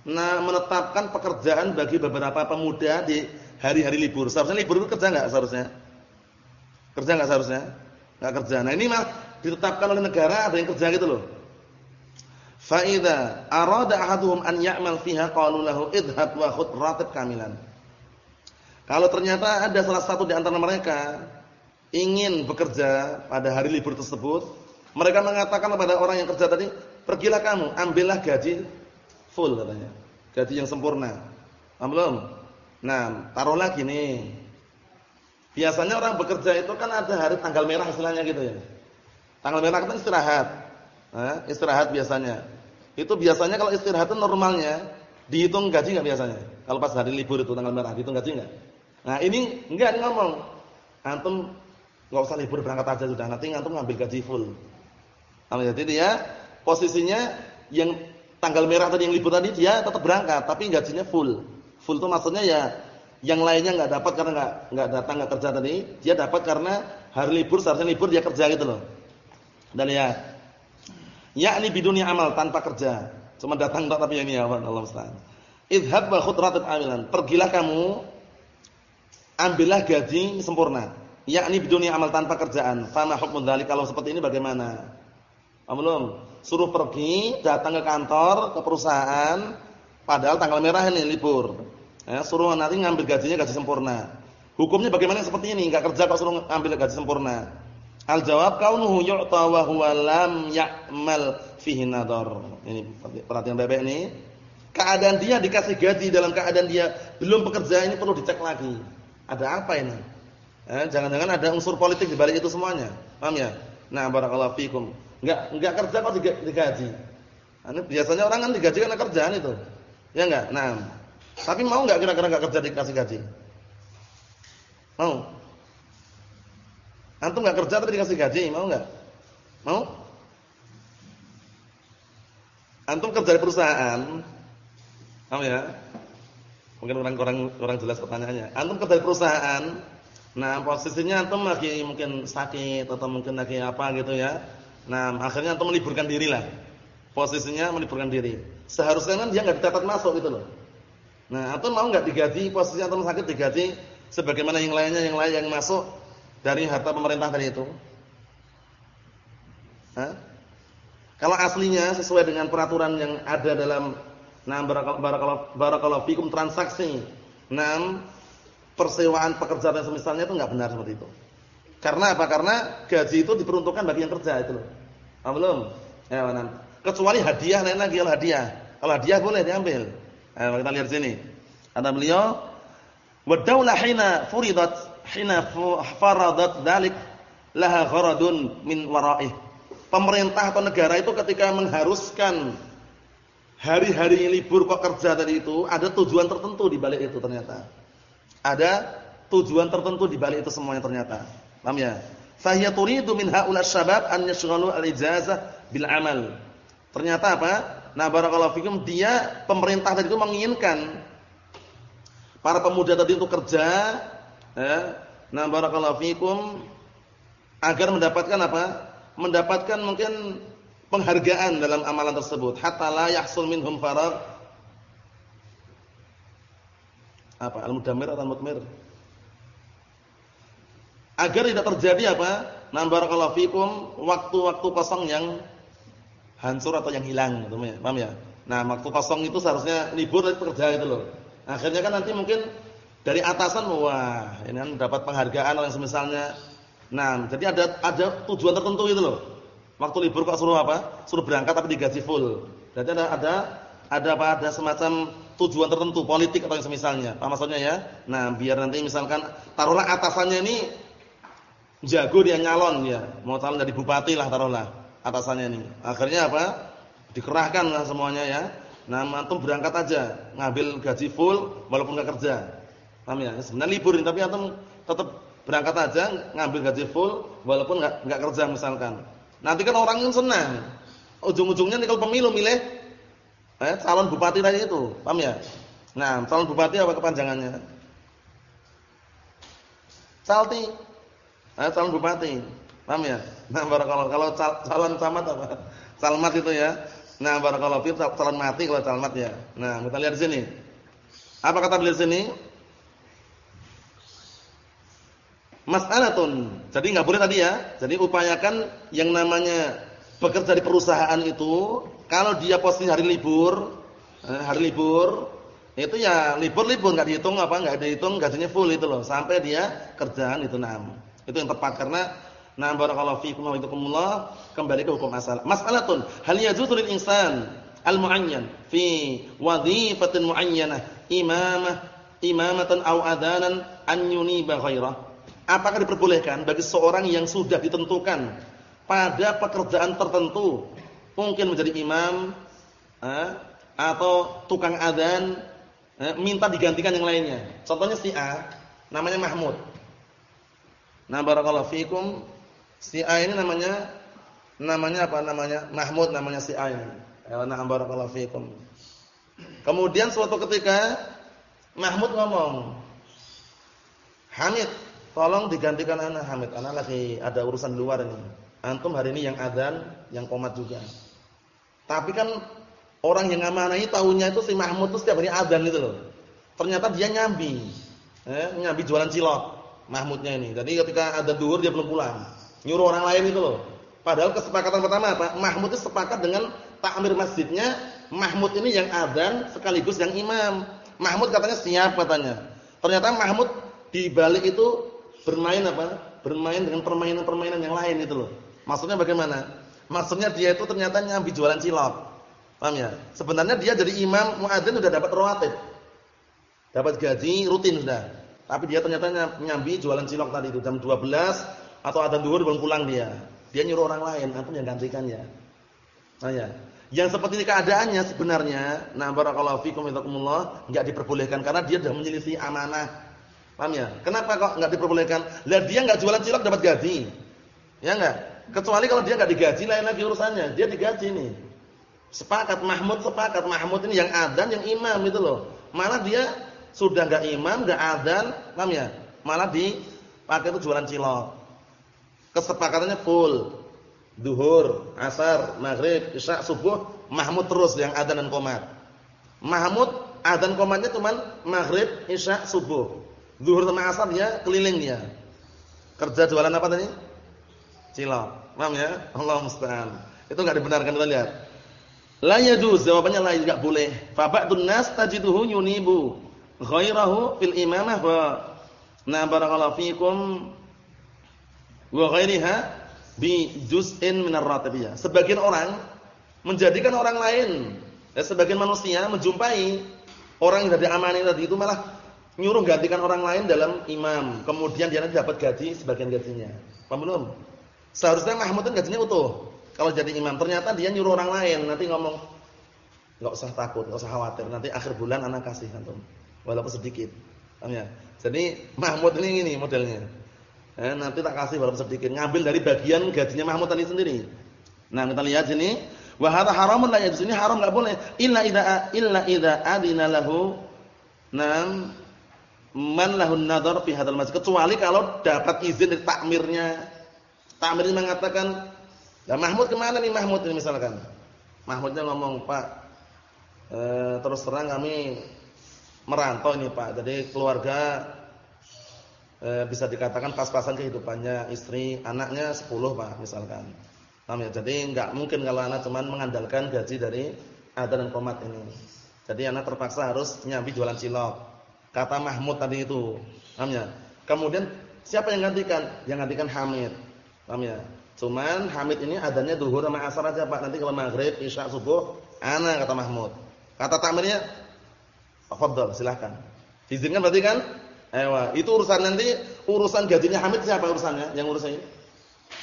nah menetapkan pekerjaan bagi beberapa pemuda di hari-hari libur. Seharusnya libur itu kerja enggak seharusnya? Kerja enggak seharusnya? Enggak kerja. Nah, ini mah ditetapkan oleh negara ada yang kerja gitu loh. Fa idza arada ahaduhum an ya'mal fiha qalu lahu idhab wa khudh ratib kamilan. Kalau ternyata ada salah satu di antara mereka ingin bekerja pada hari libur tersebut, mereka mengatakan kepada orang yang kerja tadi, "Pergilah kamu, ambillah gaji full," katanya. Gaji yang sempurna. Paham belum? Nah, taruhlah gini. Biasanya orang bekerja itu kan ada hari tanggal merah istilahnya gitu ya. Tanggal merah kan istirahat. Nah, istirahat biasanya. Itu biasanya kalau istirahat itu normalnya dihitung gaji enggak biasanya? Kalau pas hari libur itu tanggal merah dihitung gaji enggak? Nah ini enggak ngomong. Antum enggak usah libur berangkat aja sudah. Nanti antum ngambil gaji full. Jadi dia posisinya yang tanggal merah tadi yang libur tadi dia tetap berangkat tapi gajinya full. Full itu maksudnya ya yang lainnya enggak dapat karena enggak enggak datang enggak kerja tadi, dia dapat karena hari libur seharusnya libur dia kerja gitu loh. Dan ya yakni bidunya amal tanpa kerja. Cuma datang tak tapi ini ya Allah musta'an. Idhab wa khudratib amilan. Pergilah kamu ambillah gaji sempurna. Yakni bidunia amal tanpa kerjaan. Fama hukmun dzalik kalau seperti ini bagaimana? Belum. Suruh pergi, datang ke kantor, ke perusahaan, padahal tanggal merah ini libur. Ya, suruh nanti ngambil gajinya gaji sempurna. Hukumnya bagaimana seperti ini? Enggak kerja kok suruh ambil gaji sempurna. Al jawab kaunuhu yu'ta wa huwa lam ya'mal fihi nadar. Ini perhatian bebek ini. Keadaan dia dikasih gaji dalam keadaan dia belum bekerja ini perlu dicek lagi. Ada apa ini? Eh, jangan-jangan ada unsur politik di balik itu semuanya. Paham ya? Nah, barakallahu fikum. Enggak enggak kerja kok digaji. Ini biasanya orang kan digaji karena kerjaan itu. Ya enggak? Nah. Tapi mau enggak kira-kira enggak kerja dikasih gaji? Mau? Antum enggak kerja tapi dikasih gaji, mau enggak? Mau? Antum kerja di perusahaan. Paham ya? Mungkin orang orang orang jelas pertanyaannya. Antum kerja di perusahaan, nah posisinya antum lagi mungkin sakit atau mungkin lagi apa gitu ya. Nah, akhirnya antum meliburkan diri lah. Posisinya meliburkan diri. Seharusnya kan dia nggak dicatat masuk gitu loh. Nah, antum mau nggak digaji posisi antum sakit digaji sebagaimana yang lainnya yang lain yang masuk dari harta pemerintah tadi itu? Hah? Kalau aslinya sesuai dengan peraturan yang ada dalam nah barakallahu barakallahu fikum transaksi. Nah, persewaan pekerjaan semisalnya itu enggak benar seperti itu. Karena apa? Karena gaji itu diperuntukkan bagi yang kerja itu loh. Ah, belum? Ya? Kecuali hadiah lain lagi kalau hadiah. Kalau hadiah boleh diambil. Ayo kita lihat sini. Kata beliau, "Wa hina furidat hina faradat dzalik laha gharadun min wara'ih." Pemerintah atau negara itu ketika mengharuskan hari-hari libur kok kerja tadi itu, ada tujuan tertentu di balik itu ternyata. Ada tujuan tertentu di balik itu semuanya ternyata. Paham ya? Fahiya turidu min haula syabab an yashghalu al-ijazah bil amal. Ternyata apa? Nah, barakallahu fikum dia pemerintah tadi itu menginginkan para pemuda tadi untuk kerja ya. Nah, barakallahu fikum agar mendapatkan apa? Mendapatkan mungkin penghargaan dalam amalan tersebut hatta la yahsul minhum faragh apa al-mudammir atau al-mutmir agar tidak terjadi apa? Nah barakallahu fikum waktu-waktu kosong yang hancur atau yang hilang gitu ya paham ya? Nah waktu kosong itu seharusnya libur dari pekerja itu loh. Akhirnya kan nanti mungkin dari atasan wah ini kan dapat penghargaan atau yang semisalnya. Nah jadi ada ada tujuan tertentu itu loh. Waktu libur kok suruh apa? Suruh berangkat tapi digaji full. Jadi ada ada ada apa? Ada semacam tujuan tertentu politik atau yang semisalnya. Apa maksudnya ya? Nah biar nanti misalkan taruhlah atasannya ini jago dia nyalon ya mau calon jadi bupati lah taruhlah atasannya ini. Akhirnya apa? Dikerahkan lah semuanya ya. Nah, antum berangkat aja, ngambil gaji full walaupun enggak kerja. Paham ya? Sebenarnya libur tapi antum tetap berangkat aja, ngambil gaji full walaupun enggak enggak kerja misalkan. Nanti kan orang yang senang. Ujung-ujungnya nih kalau pemilu milih eh, calon bupati tadi itu, paham ya? Nah, calon bupati apa kepanjangannya? Salti. Eh, calon bupati. Paham ya? Nah, barakallahu kalau calon camat apa? Salmat itu ya. Nah, barakallahu fi calon mati kalau calmat ya. Nah, kita lihat di sini. Apa kata beliau sini? Mas'alatun. Jadi enggak boleh tadi ya. Jadi upayakan yang namanya bekerja di perusahaan itu kalau dia posisi hari libur, eh, hari libur itu ya libur-libur enggak dihitung apa enggak dihitung gajinya full itu loh sampai dia kerjaan itu enam. Itu yang tepat karena Nah, barakallahu fiikum wa idakumullah. Kembali ke hukum asal. Mas'alatun, hal yajuzu lil insan al-mu'ayyan fi wadhifatin mu'ayyanah, imamah, imamatan aw adanan an yuniba ghairah? Apakah diperbolehkan bagi seorang yang sudah ditentukan pada pekerjaan tertentu, mungkin menjadi imam atau tukang adzan, minta digantikan yang lainnya. Contohnya si A, namanya Mahmud. Nah, barakallahu fiikum Si A ini namanya namanya apa namanya? Mahmud namanya si A ini. Na'am barakallahu fikum. Kemudian suatu ketika Mahmud ngomong, "Hamid, tolong digantikan anak Hamid. Anak lagi ada urusan luar ini. Antum hari ini yang adzan, yang komat juga." Tapi kan orang yang ngamanahi tahunya itu si Mahmud itu setiap hari adzan itu loh. Ternyata dia nyambi. Eh, nyambi jualan cilok Mahmudnya ini. Jadi ketika ada duhur dia belum pulang. Nyuruh orang lain itu loh. Padahal kesepakatan pertama apa? Mahmud itu sepakat dengan takmir masjidnya. Mahmud ini yang adzan sekaligus yang imam. Mahmud katanya siap katanya. Ternyata Mahmud di balik itu bermain apa? Bermain dengan permainan-permainan yang lain itu loh. Maksudnya bagaimana? Maksudnya dia itu ternyata nyambi jualan cilok. Paham ya? Sebenarnya dia jadi imam muadzin sudah dapat rawatib. Dapat gaji rutin sudah. Tapi dia ternyata nyambi jualan cilok tadi itu jam 12 atau ada duhur belum pulang dia. Dia nyuruh orang lain, antum yang gantikannya. Nah ya. Yang seperti ini keadaannya sebenarnya, nah barakallahu fikum intakumullah, enggak diperbolehkan karena dia sudah menyelisih amanah. Paham ya? Kenapa kok enggak diperbolehkan? Lah dia enggak jualan cilok dapat gaji. Ya enggak? Kecuali kalau dia enggak digaji lain lagi urusannya. Dia digaji nih. Sepakat Mahmud sepakat Mahmud ini yang adzan yang imam itu loh. Malah dia sudah enggak imam, enggak adzan, paham ya? Malah dipakai itu jualan cilok. Kesepakatannya full. Duhur, asar, maghrib, isya, subuh, Mahmud terus yang adzan dan qomat. Mahmud adzan qomatnya cuma maghrib, isya, subuh. Duhur sama asar dia keliling dia. Kerja jualan apa tadi? Cilok. Paham ya? Allah musta'an. Itu enggak dibenarkan kita lihat. La yajuz jawabannya la enggak boleh. Fa ba'dun nas tajiduhu yunibu ghairahu fil imamah wa na barakallahu fikum wa ghairiha bi juz'in min ar-ratibiyah. Sebagian orang menjadikan orang lain, ya, sebagian manusia menjumpai orang yang dari amanin tadi itu malah nyuruh gantikan orang lain dalam imam. Kemudian dia nanti dapat gaji sebagian gajinya. Paham belum? Seharusnya Mahmud itu gajinya utuh. Kalau jadi imam ternyata dia nyuruh orang lain, nanti ngomong enggak usah takut, enggak usah khawatir, nanti akhir bulan anak kasih antum. Walaupun sedikit. Ya? Jadi Mahmud ini ini modelnya. Eh, nanti tak kasih walaupun sedikit, ngambil dari bagian gajinya Mahmud tadi sendiri. Nah, kita lihat sini, wa hadza haramun la yajuz. Ini haram enggak boleh illa idza illa idza adina lahu nam man lahun nadhar fi hadzal masjid kecuali kalau dapat izin dari takmirnya. Takmir mengatakan Nah Mahmud ke mana nih Mahmud ini misalkan? Mahmudnya ngomong Pak, e, terus terang kami merantau ini Pak. Jadi keluarga e, bisa dikatakan pas-pasan kehidupannya istri, anaknya 10 Pak misalkan. Nah, ya? Jadi nggak mungkin kalau anak cuma mengandalkan gaji dari ada dan komat ini. Jadi anak terpaksa harus nyambi jualan cilok. Kata Mahmud tadi itu. Paham ya? Kemudian siapa yang gantikan? Yang gantikan Hamid. Paham ya? Cuman Hamid ini adanya duhur sama asar aja Pak. Nanti kalau maghrib, isya, subuh, ana kata Mahmud. Kata takmirnya, Fadol, silahkan. Izinkan berarti kan? Ewa, itu urusan nanti urusan gajinya Hamid siapa urusannya? Yang urusannya?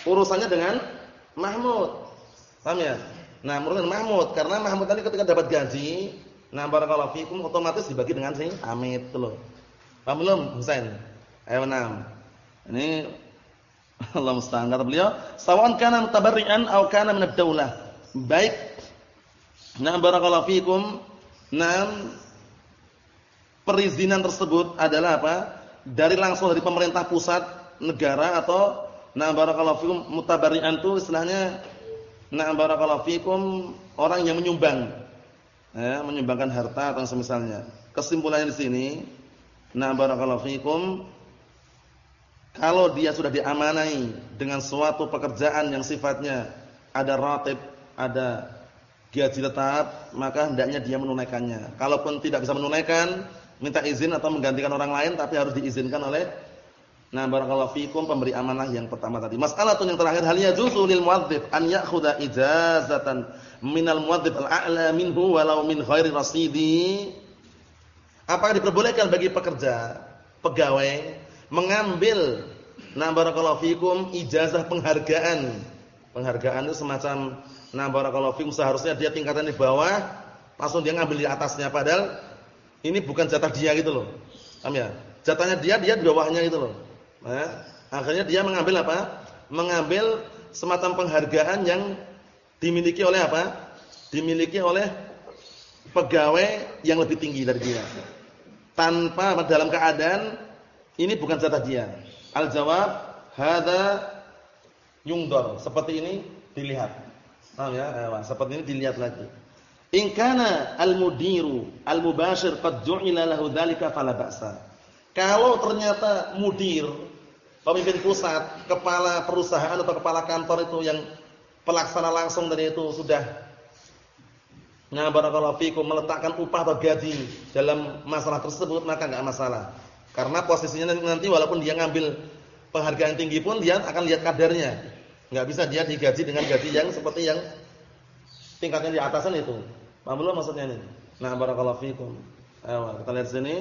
Urusannya dengan Mahmud. Paham ya? Nah, urusan Mahmud karena Mahmud tadi ketika dapat gaji, nah barakallahu fikum otomatis dibagi dengan si Hamid loh. Paham belum, Husain? Enam. Ini Allah musta'an kata beliau, sawan kana mutabarri'an aw kana min. Baik. Nah, barakallahu fikum. Nah, perizinan tersebut adalah apa? Dari langsung dari pemerintah pusat negara atau nah barakallahu fikum mutabarri'an itu istilahnya nah barakallahu fikum orang yang menyumbang. Ya, menyumbangkan harta atau semisalnya. Kesimpulannya di sini, nah barakallahu fikum kalau dia sudah diamanai dengan suatu pekerjaan yang sifatnya ada ratib, ada gaji tetap, maka hendaknya dia menunaikannya. Kalaupun tidak bisa menunaikan, minta izin atau menggantikan orang lain tapi harus diizinkan oleh Nah barakallahu fikum pemberi amanah yang pertama tadi. Masalah yang terakhir hal yajuzu lil muadzib an ya'khudha ijazatan minal muadzib al-a'la minhu walau min ghairi rasidi. Apakah diperbolehkan bagi pekerja, pegawai mengambil nah barakallahu fikum ijazah penghargaan. Penghargaan itu semacam nah barakallahu fikum seharusnya dia tingkatan di bawah langsung dia ngambil di atasnya padahal ini bukan jatah dia gitu loh. Paham ya? Jatahnya dia dia di bawahnya gitu loh. Nah, akhirnya dia mengambil apa? Mengambil semacam penghargaan yang dimiliki oleh apa? Dimiliki oleh pegawai yang lebih tinggi dari dia. Tanpa dalam keadaan ini bukan jatah dia. Al-jawab hadza yungdar. Seperti ini dilihat. Paham ya? Seperti ini dilihat lagi. In kana al-mudiru al-mubashir qad ju'ila lahu dzalika fala ba'sa. Kalau ternyata mudir, pemimpin pusat, kepala perusahaan atau kepala kantor itu yang pelaksana langsung dari itu sudah Nah barakallahu fikum meletakkan upah atau gaji dalam masalah tersebut maka enggak masalah. Karena posisinya nanti walaupun dia ngambil penghargaan tinggi pun dia akan lihat kadarnya. Enggak bisa dia digaji dengan gaji yang seperti yang tingkatnya di atasan itu. Paham belum maksudnya ini? Nah, barakallahu fikum. Ayo, kita lihat sini.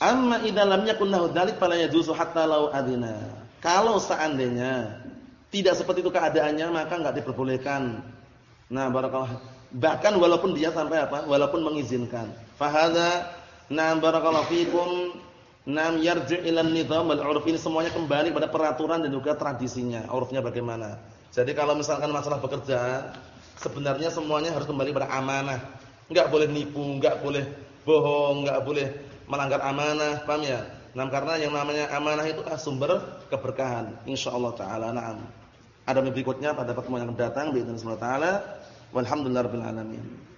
Amma idza lam yakun lahu dzalik fala yajuzu hatta law adina. Kalau seandainya tidak seperti itu keadaannya maka enggak diperbolehkan. Nah, barakallahu bahkan walaupun dia sampai apa? Walaupun mengizinkan. Fahadha Naam barakallahu fikum. Naam yarji' ila nizam wal 'urf ini semuanya kembali pada peraturan dan juga tradisinya. Urufnya bagaimana? Jadi kalau misalkan masalah bekerja, sebenarnya semuanya harus kembali pada amanah. Enggak boleh nipu, enggak boleh bohong, enggak boleh melanggar amanah, paham ya? Nah, karena yang namanya amanah itu adalah sumber keberkahan, insyaallah taala. Naam. Ada berikutnya pada pertemuan yang akan datang bi taala. Walhamdulillahirabbil alamin.